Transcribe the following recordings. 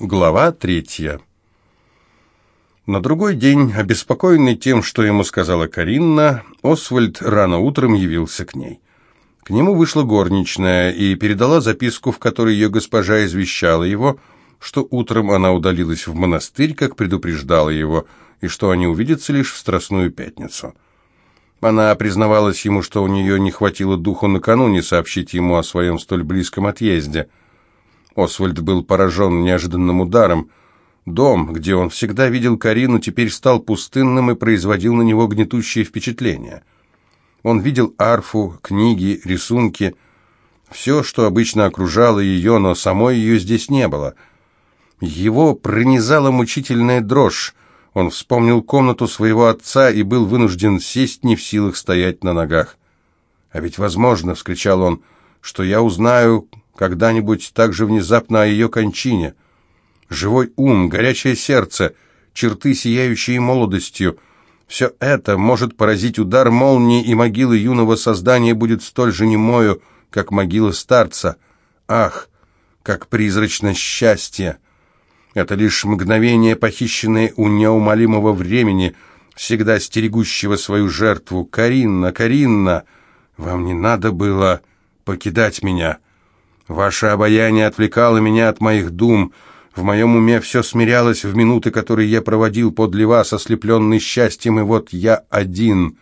Глава третья. На другой день, обеспокоенный тем, что ему сказала Каринна, Освальд рано утром явился к ней. К нему вышла горничная и передала записку, в которой ее госпожа извещала его, что утром она удалилась в монастырь, как предупреждала его, и что они увидятся лишь в Страстную Пятницу. Она признавалась ему, что у нее не хватило духу накануне сообщить ему о своем столь близком отъезде – Освальд был поражен неожиданным ударом. Дом, где он всегда видел Карину, теперь стал пустынным и производил на него гнетущее впечатление. Он видел арфу, книги, рисунки, все, что обычно окружало ее, но самой ее здесь не было. Его пронизала мучительная дрожь. Он вспомнил комнату своего отца и был вынужден сесть не в силах стоять на ногах. «А ведь возможно», — вскричал он, — «что я узнаю, когда-нибудь так же внезапно о ее кончине. Живой ум, горячее сердце, черты, сияющие молодостью — все это может поразить удар молнии, и могила юного создания будет столь же немою, как могила старца. Ах, как призрачно счастье! Это лишь мгновение, похищенное у неумолимого времени, всегда стерегущего свою жертву. Каринна, Каринна, вам не надо было покидать меня». Ваше обаяние отвлекало меня от моих дум. В моем уме все смирялось в минуты, которые я проводил подле вас, ослепленный счастьем, и вот я один.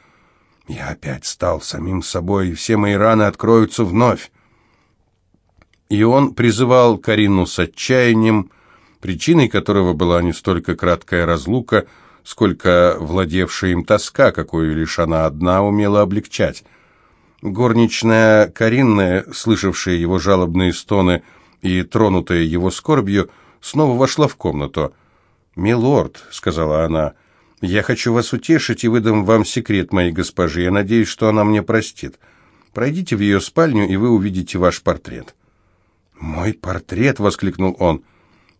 Я опять стал самим собой, и все мои раны откроются вновь. И он призывал Карину с отчаянием, причиной которого была не столько краткая разлука, сколько владевшая им тоска, какую лишь она одна умела облегчать. Горничная Каринная, слышавшая его жалобные стоны и тронутая его скорбью, снова вошла в комнату. «Милорд», — сказала она, — «я хочу вас утешить и выдам вам секрет моей госпожи. Я надеюсь, что она мне простит. Пройдите в ее спальню, и вы увидите ваш портрет». «Мой портрет!» — воскликнул он.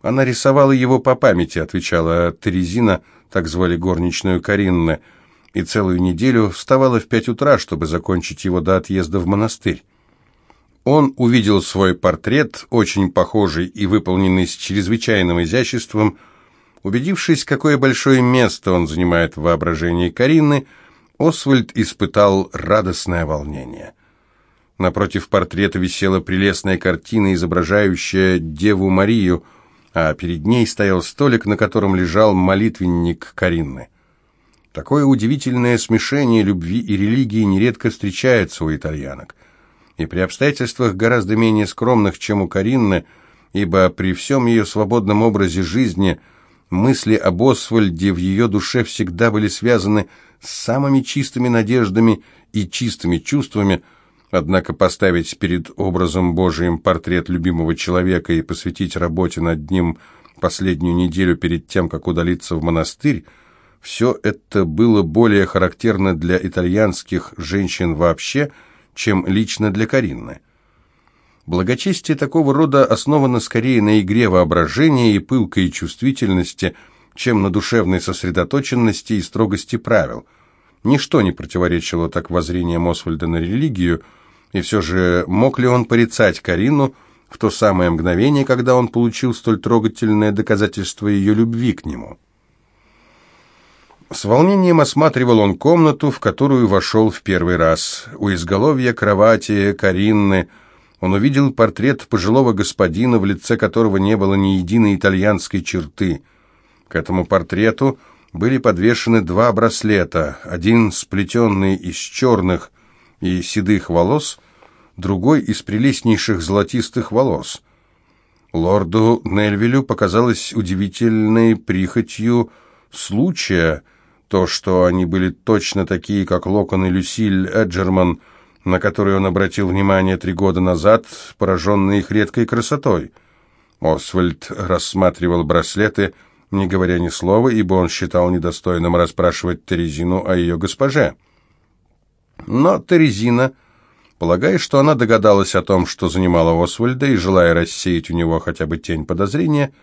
«Она рисовала его по памяти», — отвечала Терезина, так звали горничную Каринны, — и целую неделю вставала в пять утра, чтобы закончить его до отъезда в монастырь. Он увидел свой портрет, очень похожий и выполненный с чрезвычайным изяществом. Убедившись, какое большое место он занимает в воображении Карины, Освальд испытал радостное волнение. Напротив портрета висела прелестная картина, изображающая Деву Марию, а перед ней стоял столик, на котором лежал молитвенник Карины. Такое удивительное смешение любви и религии нередко встречается у итальянок. И при обстоятельствах гораздо менее скромных, чем у Каринны, ибо при всем ее свободном образе жизни мысли об Освальде в ее душе всегда были связаны с самыми чистыми надеждами и чистыми чувствами, однако поставить перед образом Божиим портрет любимого человека и посвятить работе над ним последнюю неделю перед тем, как удалиться в монастырь, все это было более характерно для итальянских женщин вообще, чем лично для Каринны. Благочестие такого рода основано скорее на игре воображения и пылкой чувствительности, чем на душевной сосредоточенности и строгости правил. Ничто не противоречило так воззрениям Освальда на религию, и все же мог ли он порицать Карину в то самое мгновение, когда он получил столь трогательное доказательство ее любви к нему? С волнением осматривал он комнату, в которую вошел в первый раз. У изголовья кровати Каринны он увидел портрет пожилого господина, в лице которого не было ни единой итальянской черты. К этому портрету были подвешены два браслета, один сплетенный из черных и седых волос, другой из прелестнейших золотистых волос. Лорду Нельвилю показалось удивительной прихотью случая – то, что они были точно такие, как локоны Люсиль Эджерман, на которые он обратил внимание три года назад, пораженный их редкой красотой. Освальд рассматривал браслеты, не говоря ни слова, ибо он считал недостойным расспрашивать Терезину о ее госпоже. Но Терезина, полагая, что она догадалась о том, что занимала Освальда, и желая рассеять у него хотя бы тень подозрения, —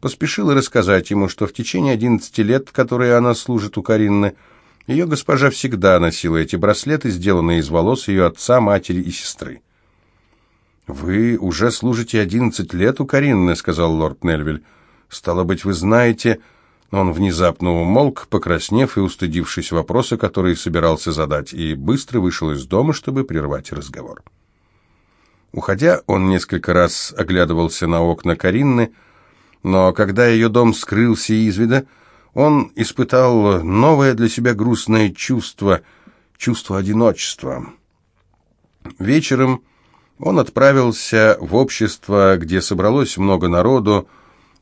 поспешила рассказать ему, что в течение одиннадцати лет, которые она служит у Каринны, ее госпожа всегда носила эти браслеты, сделанные из волос ее отца, матери и сестры. «Вы уже служите одиннадцать лет у Каринны», — сказал лорд Нельвиль. Стало быть, вы знаете...» Он внезапно умолк, покраснев и устыдившись вопроса, который собирался задать, и быстро вышел из дома, чтобы прервать разговор. Уходя, он несколько раз оглядывался на окна Каринны, но когда ее дом скрылся из вида, он испытал новое для себя грустное чувство, чувство одиночества. Вечером он отправился в общество, где собралось много народу,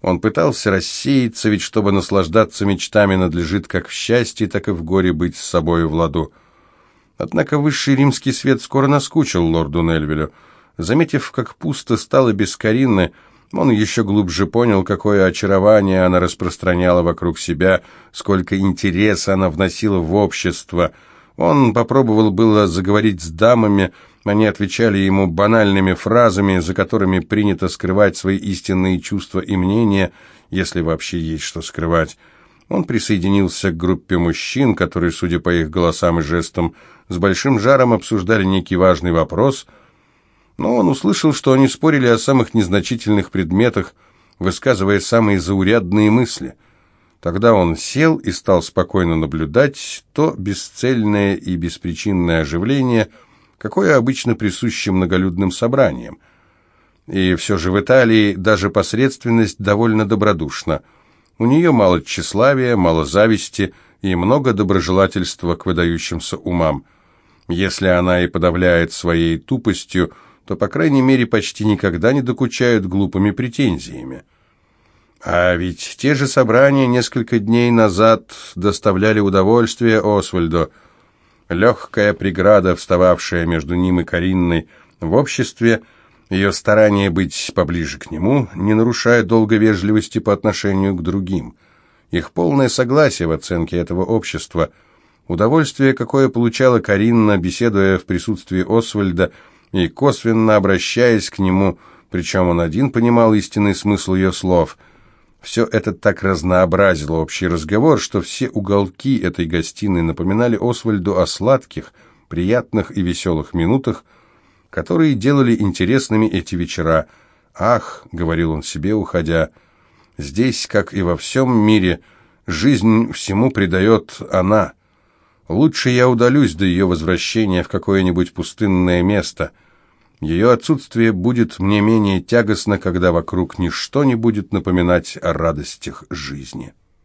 он пытался рассеяться, ведь чтобы наслаждаться мечтами надлежит как в счастье, так и в горе быть с собой в ладу. Однако высший римский свет скоро наскучил лорду Нельвилю. Заметив, как пусто стало без Каринны, он еще глубже понял, какое очарование она распространяла вокруг себя, сколько интереса она вносила в общество. Он попробовал было заговорить с дамами, они отвечали ему банальными фразами, за которыми принято скрывать свои истинные чувства и мнения, если вообще есть что скрывать. Он присоединился к группе мужчин, которые, судя по их голосам и жестам, с большим жаром обсуждали некий важный вопрос, но он услышал, что они спорили о самых незначительных предметах, высказывая самые заурядные мысли. Тогда он сел и стал спокойно наблюдать то бесцельное и беспричинное оживление – какое обычно присуще многолюдным собраниям. И все же в Италии даже посредственность довольно добродушна. У нее мало тщеславия, мало зависти и много доброжелательства к выдающимся умам. Если она и подавляет своей тупостью, то, по крайней мере, почти никогда не докучают глупыми претензиями. А ведь те же собрания несколько дней назад доставляли удовольствие Освальду – легкая преграда, встававшая между ним и Каринной в обществе, ее старание быть поближе к нему, не нарушая долго вежливости по отношению к другим, их полное согласие в оценке этого общества, удовольствие, какое получала Каринна, беседуя в присутствии Освальда и косвенно обращаясь к нему, причем он один понимал истинный смысл ее слов – все это так разнообразило общий разговор, что все уголки этой гостиной напоминали Освальду о сладких, приятных и веселых минутах, которые делали интересными эти вечера. «Ах», — говорил он себе, уходя, — «здесь, как и во всем мире, жизнь всему придает она. Лучше я удалюсь до ее возвращения в какое-нибудь пустынное место». Ее отсутствие будет мне менее тягостно, когда вокруг ничто не будет напоминать о радостях жизни.